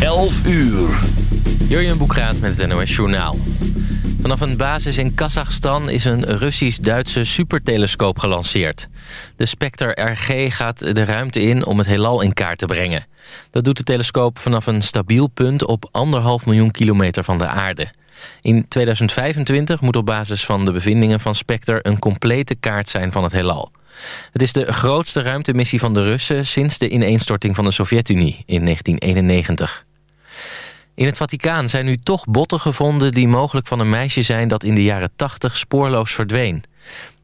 11 uur. Jurjen Boekraat met het NOS Journaal. Vanaf een basis in Kazachstan is een Russisch-Duitse supertelescoop gelanceerd. De Spectre RG gaat de ruimte in om het heelal in kaart te brengen. Dat doet de telescoop vanaf een stabiel punt op anderhalf miljoen kilometer van de aarde. In 2025 moet op basis van de bevindingen van Spectre een complete kaart zijn van het heelal. Het is de grootste ruimtemissie van de Russen sinds de ineenstorting van de Sovjet-Unie in 1991. In het Vaticaan zijn nu toch botten gevonden die mogelijk van een meisje zijn dat in de jaren 80 spoorloos verdween.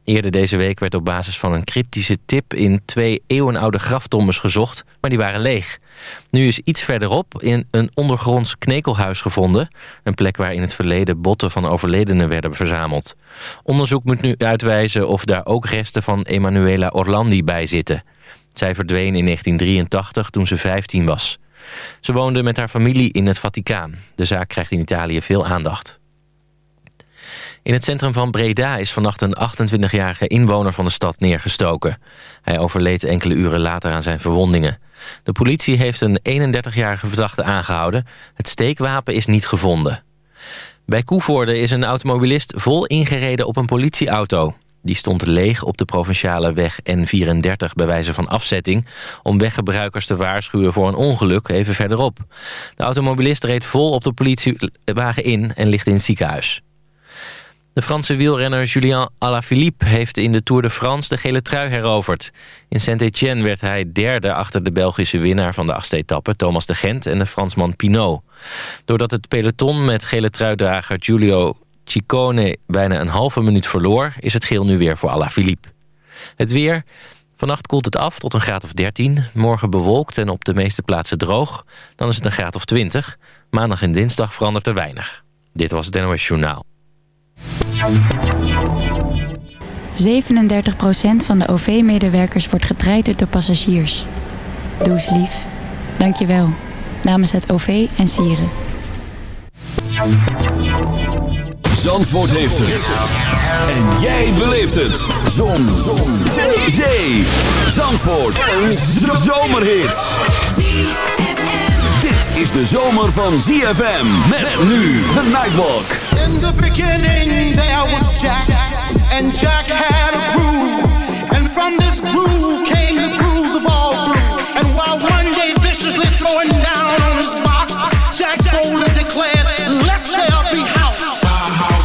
Eerder deze week werd op basis van een cryptische tip in twee eeuwenoude graftombes gezocht, maar die waren leeg. Nu is iets verderop in een ondergronds knekelhuis gevonden, een plek waar in het verleden botten van overledenen werden verzameld. Onderzoek moet nu uitwijzen of daar ook resten van Emanuela Orlandi bij zitten. Zij verdween in 1983 toen ze 15 was. Ze woonde met haar familie in het Vaticaan. De zaak krijgt in Italië veel aandacht. In het centrum van Breda is vannacht een 28-jarige inwoner van de stad neergestoken. Hij overleed enkele uren later aan zijn verwondingen. De politie heeft een 31-jarige verdachte aangehouden. Het steekwapen is niet gevonden. Bij Koevoorde is een automobilist vol ingereden op een politieauto. Die stond leeg op de provinciale weg N34 bij wijze van afzetting... om weggebruikers te waarschuwen voor een ongeluk even verderop. De automobilist reed vol op de politiewagen in en ligt in het ziekenhuis. De Franse wielrenner Julien Alaphilippe heeft in de Tour de France de gele trui heroverd. In Saint-Étienne werd hij derde achter de Belgische winnaar van de achtste etappe, Thomas de Gent en de Fransman Pinot. Doordat het peloton met gele truidrager Giulio Ciccone bijna een halve minuut verloor... is het geel nu weer voor Alaphilippe. Het weer... Vannacht koelt het af tot een graad of 13. Morgen bewolkt en op de meeste plaatsen droog. Dan is het een graad of 20. Maandag en dinsdag verandert er weinig. Dit was het NOS Journaal. 37% van de OV-medewerkers wordt getraind door passagiers. Doe eens lief. Dank je wel. Namens het OV en Sieren. Zandvoort heeft het. En jij beleeft het. Zon. Zon. Zee. Zee. Zandvoort. Een zomerhit. Dit is de zomer van ZFM. Met nu de Nightwalk. In the beginning there was Jack. And Jack had a groove. And from this groove came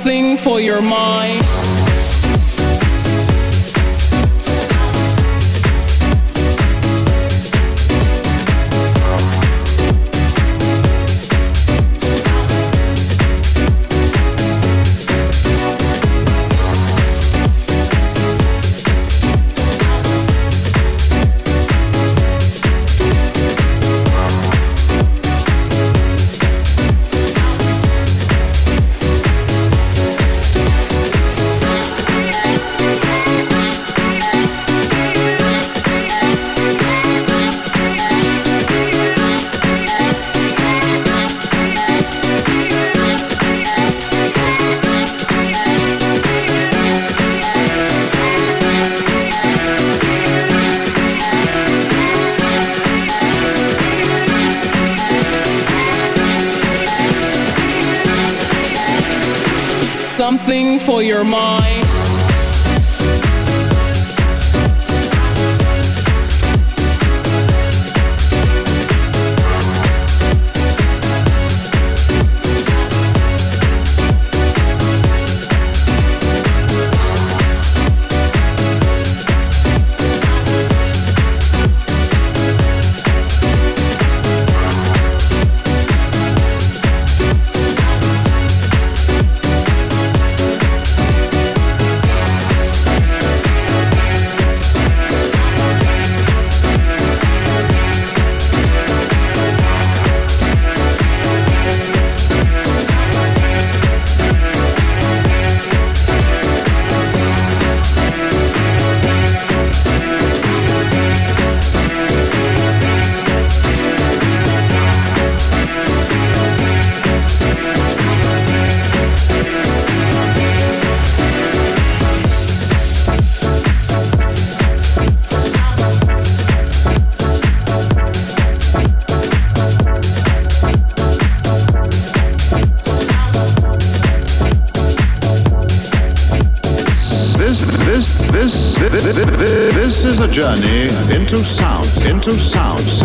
Something for your mind. Two Sounds.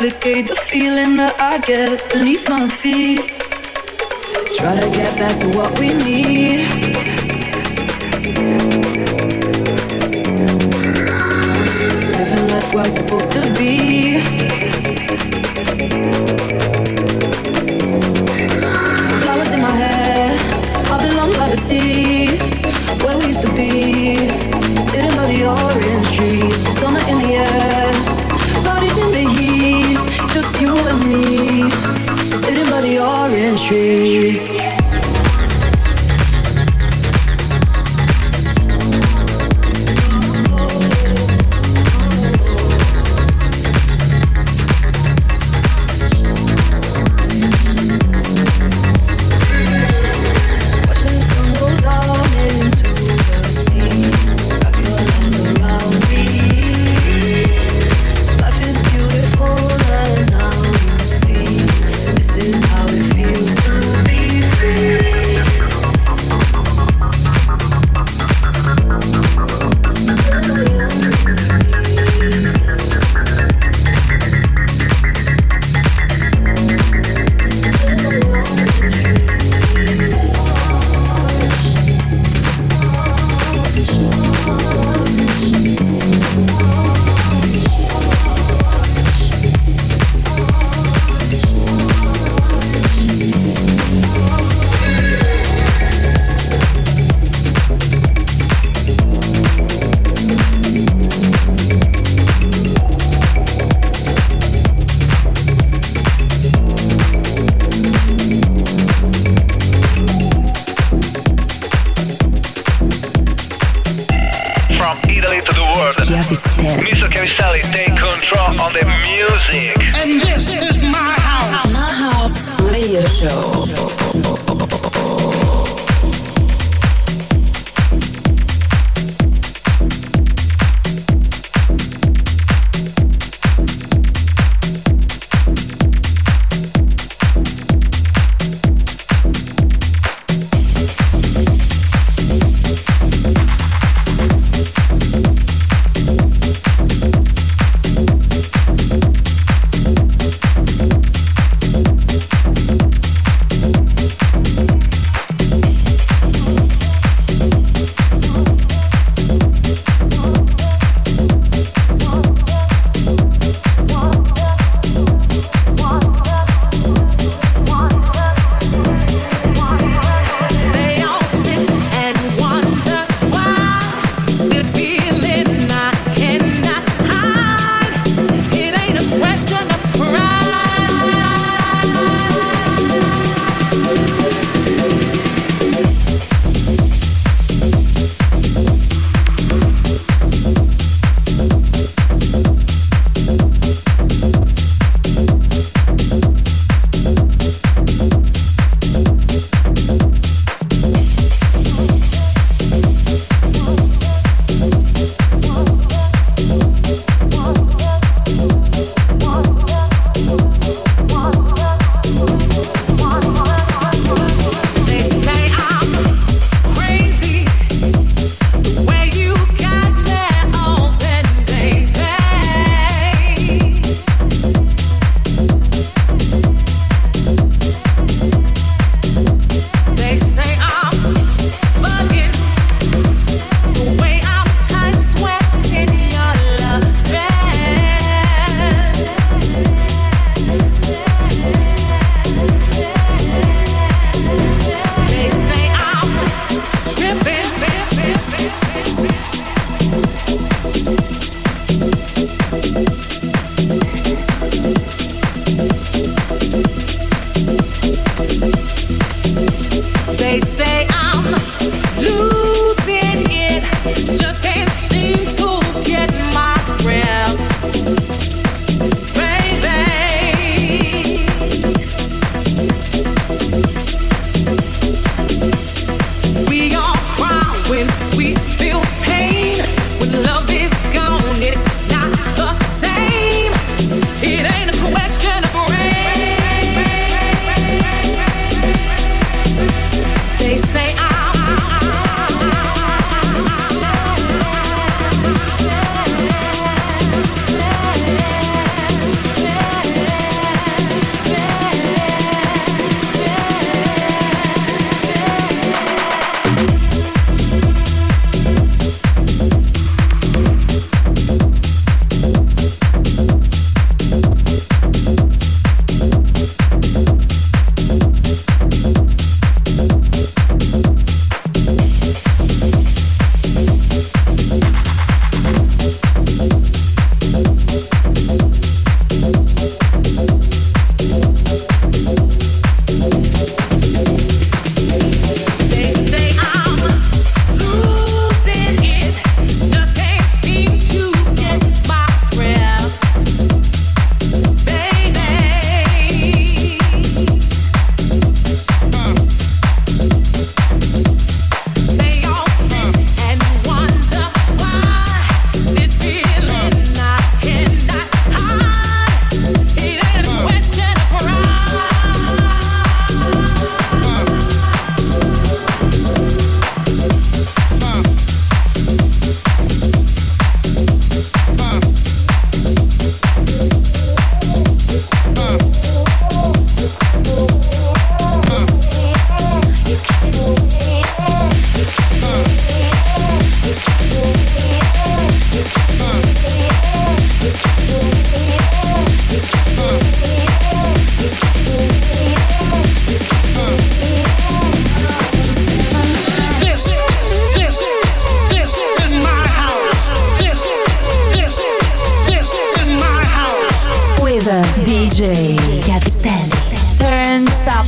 replicate the feeling that I get beneath my feet. Try to get back to what we need.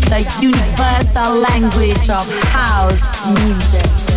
The universal language of house music.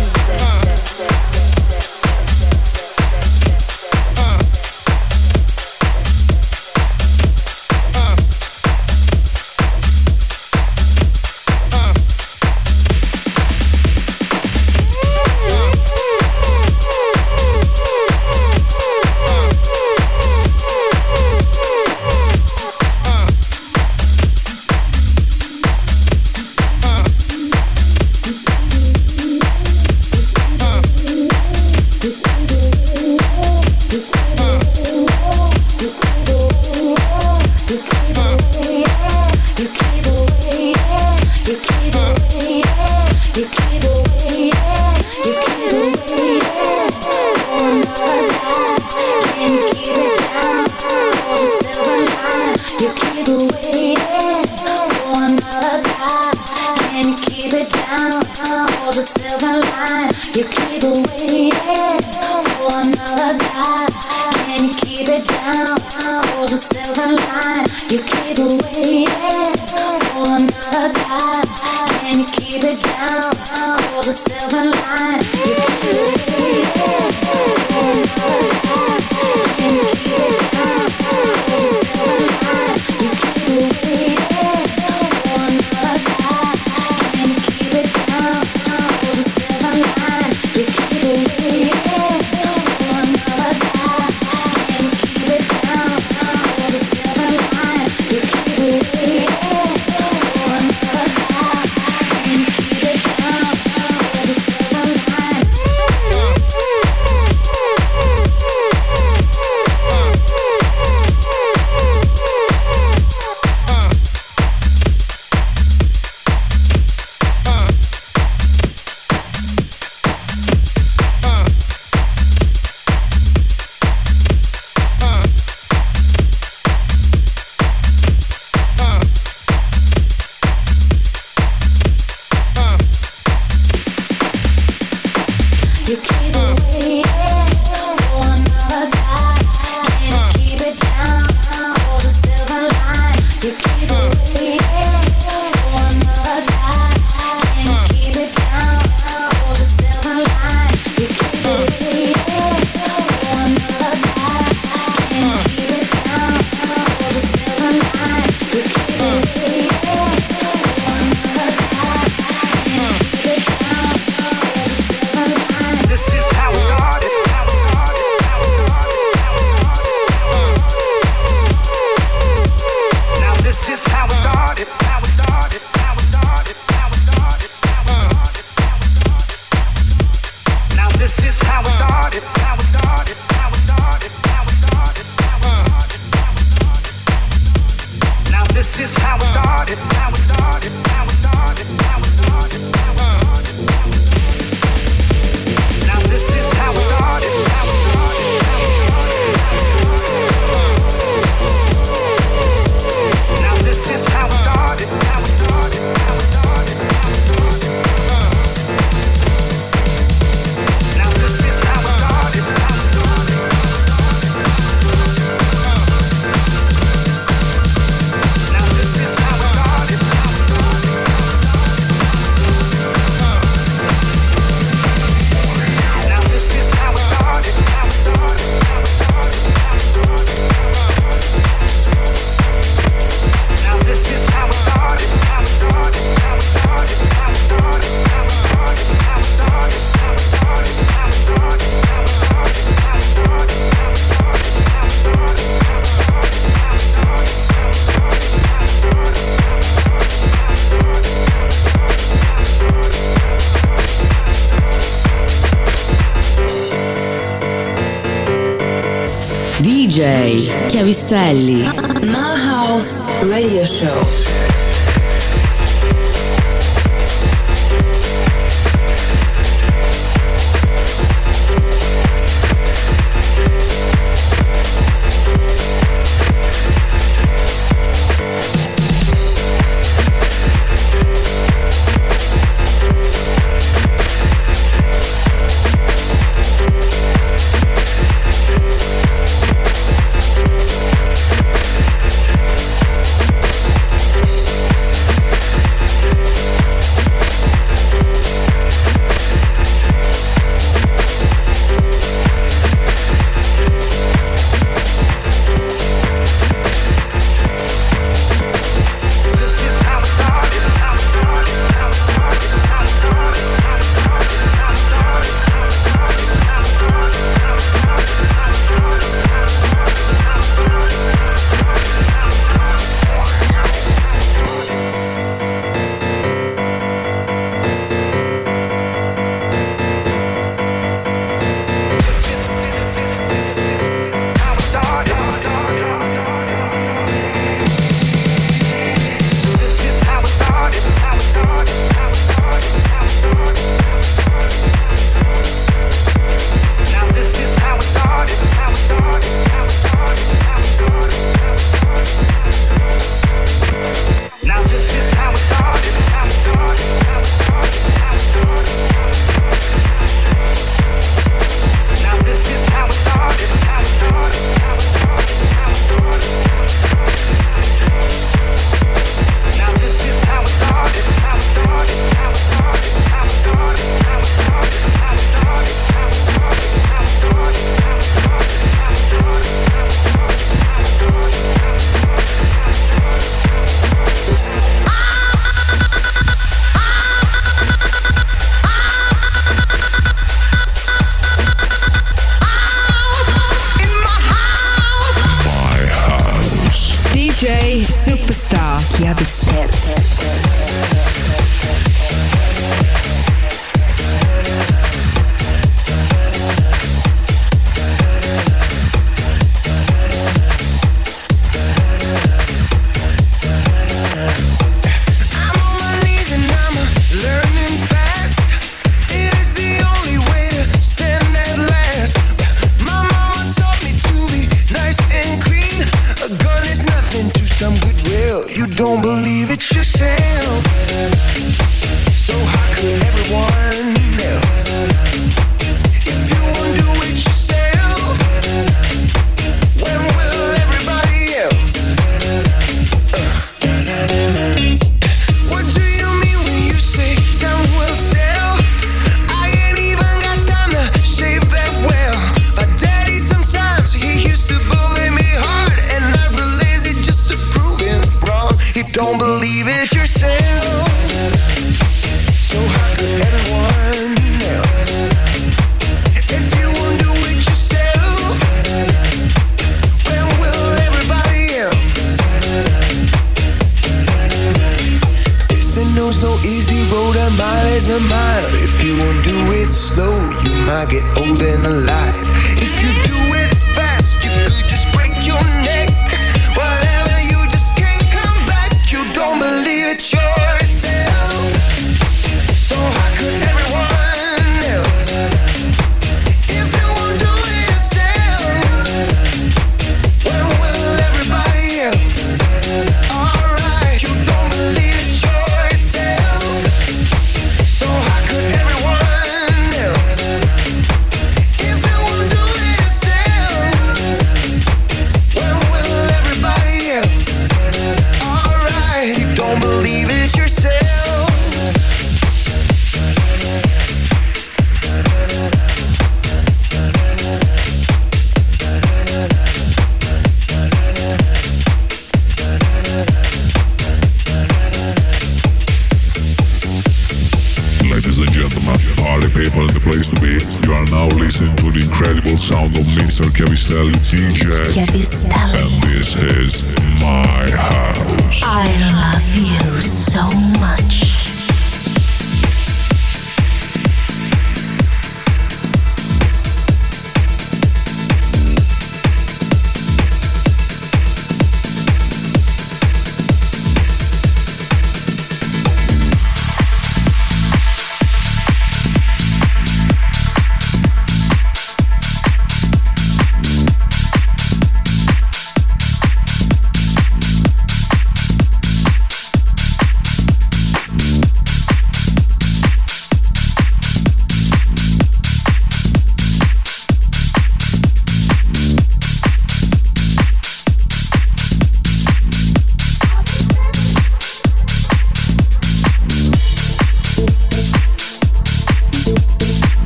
Chiavistelli. My House Radio Show.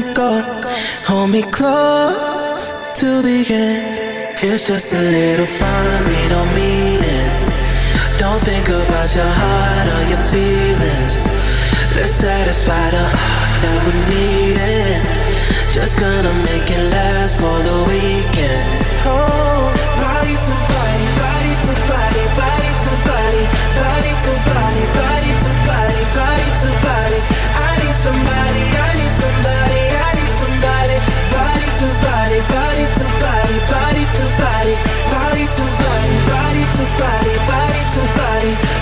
Go. Hold me close to the end. It's just a little fun, we don't mean it. Don't think about your heart or your feelings. Let's satisfy the heart that we need it. Just gonna make it last for the weekend. Oh, body to body, body to body, body to body, body to body, body to body, body to body. I need somebody, I need somebody, to body, body to body, body to body, body to body, body to body, body to body,